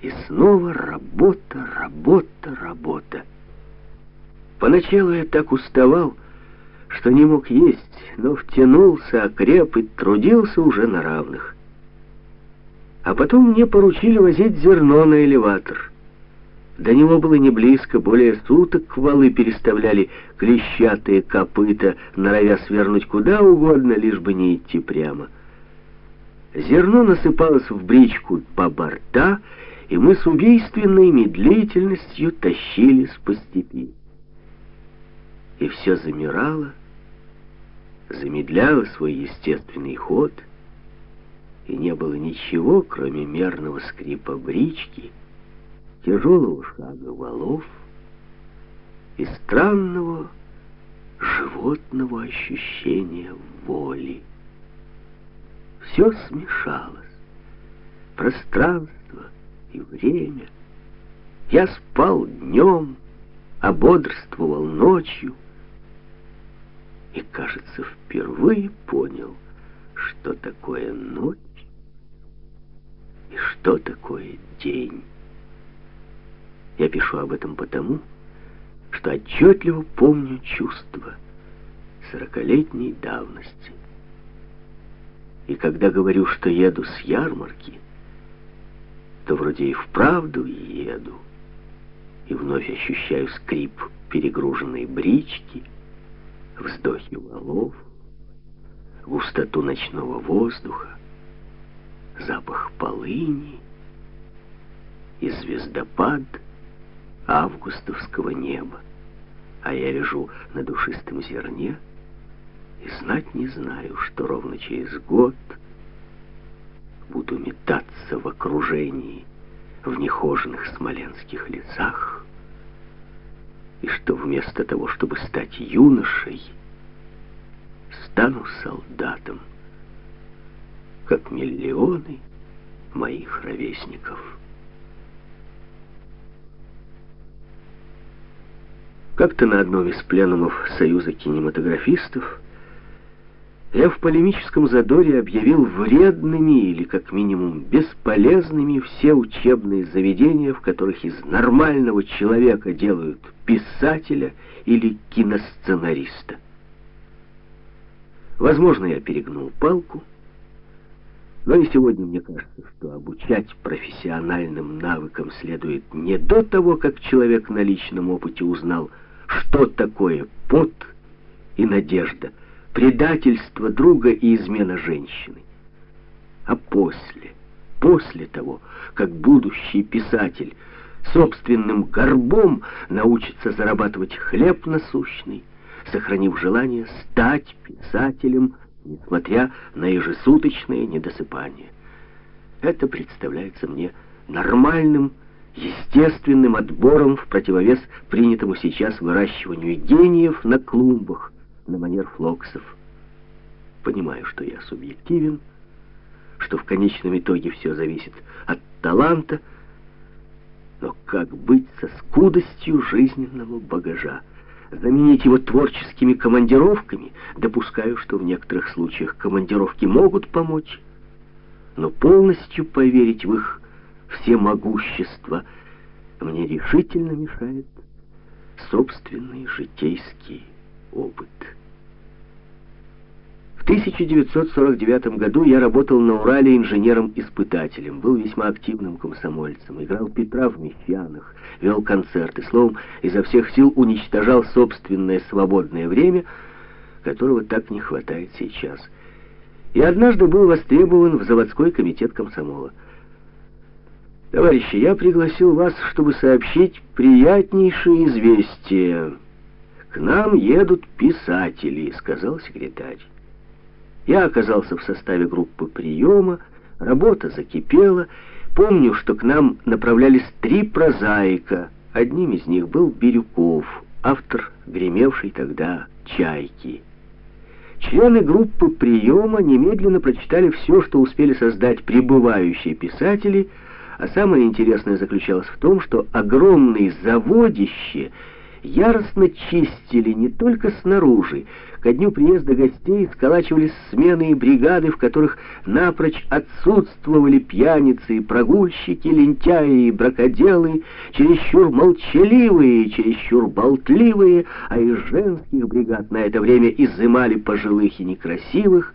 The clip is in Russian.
И снова работа, работа, работа. Поначалу я так уставал, что не мог есть, но втянулся, окреп и трудился уже на равных. А потом мне поручили возить зерно на элеватор. До него было не близко, более суток валы переставляли клещатые копыта, норовя свернуть куда угодно, лишь бы не идти прямо. Зерно насыпалось в бричку по борта, и мы с убийственной медлительностью тащились по степи. И все замирало, замедляло свой естественный ход, и не было ничего, кроме мерного скрипа брички, тяжелого шага валов и странного животного ощущения воли. Все смешалось. Пространство и время. Я спал днем, а бодрствовал ночью. И, кажется, впервые понял, что такое ночь и что такое день. Я пишу об этом потому, что отчетливо помню чувства сорокалетней давности. И когда говорю, что еду с ярмарки, то вроде и вправду еду. И вновь ощущаю скрип перегруженной брички, вздохи валов, густоту ночного воздуха, запах полыни и звездопад августовского неба. А я лежу на душистом зерне и знать не знаю, что ровно через год метаться в окружении в нехоженных смоленских лесах, и что вместо того, чтобы стать юношей, стану солдатом, как миллионы моих ровесников. Как-то на одном из пленумов Союза кинематографистов я в полемическом задоре объявил вредными или, как минимум, бесполезными все учебные заведения, в которых из нормального человека делают писателя или киносценариста. Возможно, я перегнул палку, но и сегодня мне кажется, что обучать профессиональным навыкам следует не до того, как человек на личном опыте узнал, что такое пот и надежда – предательство друга и измена женщины. А после, после того, как будущий писатель собственным горбом научится зарабатывать хлеб насущный, сохранив желание стать писателем, несмотря на ежесуточное недосыпание. Это представляется мне нормальным, естественным отбором в противовес принятому сейчас выращиванию гениев на клумбах, на манер флоксов. Понимаю, что я субъективен, что в конечном итоге все зависит от таланта, но как быть со скудостью жизненного багажа? Заменить его творческими командировками? Допускаю, что в некоторых случаях командировки могут помочь, но полностью поверить в их всемогущество мне решительно мешает собственный житейский опыт. 1949 году я работал на Урале инженером-испытателем, был весьма активным комсомольцем, играл Петра в Мещанах, вел концерты, словом, изо всех сил уничтожал собственное свободное время, которого так не хватает сейчас. И однажды был востребован в заводской комитет комсомола. «Товарищи, я пригласил вас, чтобы сообщить приятнейшее известие. К нам едут писатели», — сказал секретарь. Я оказался в составе группы приема, работа закипела. Помню, что к нам направлялись три прозаика. Одним из них был Бирюков, автор гремевшей тогда «Чайки». Члены группы приема немедленно прочитали все, что успели создать прибывающие писатели, а самое интересное заключалось в том, что огромные заводище яростно чистили не только снаружи. Ко дню приезда гостей сколачивались смены и бригады, в которых напрочь отсутствовали пьяницы и прогульщики, лентяи и бракоделы, чересчур молчаливые чересчур болтливые, а из женских бригад на это время изымали пожилых и некрасивых,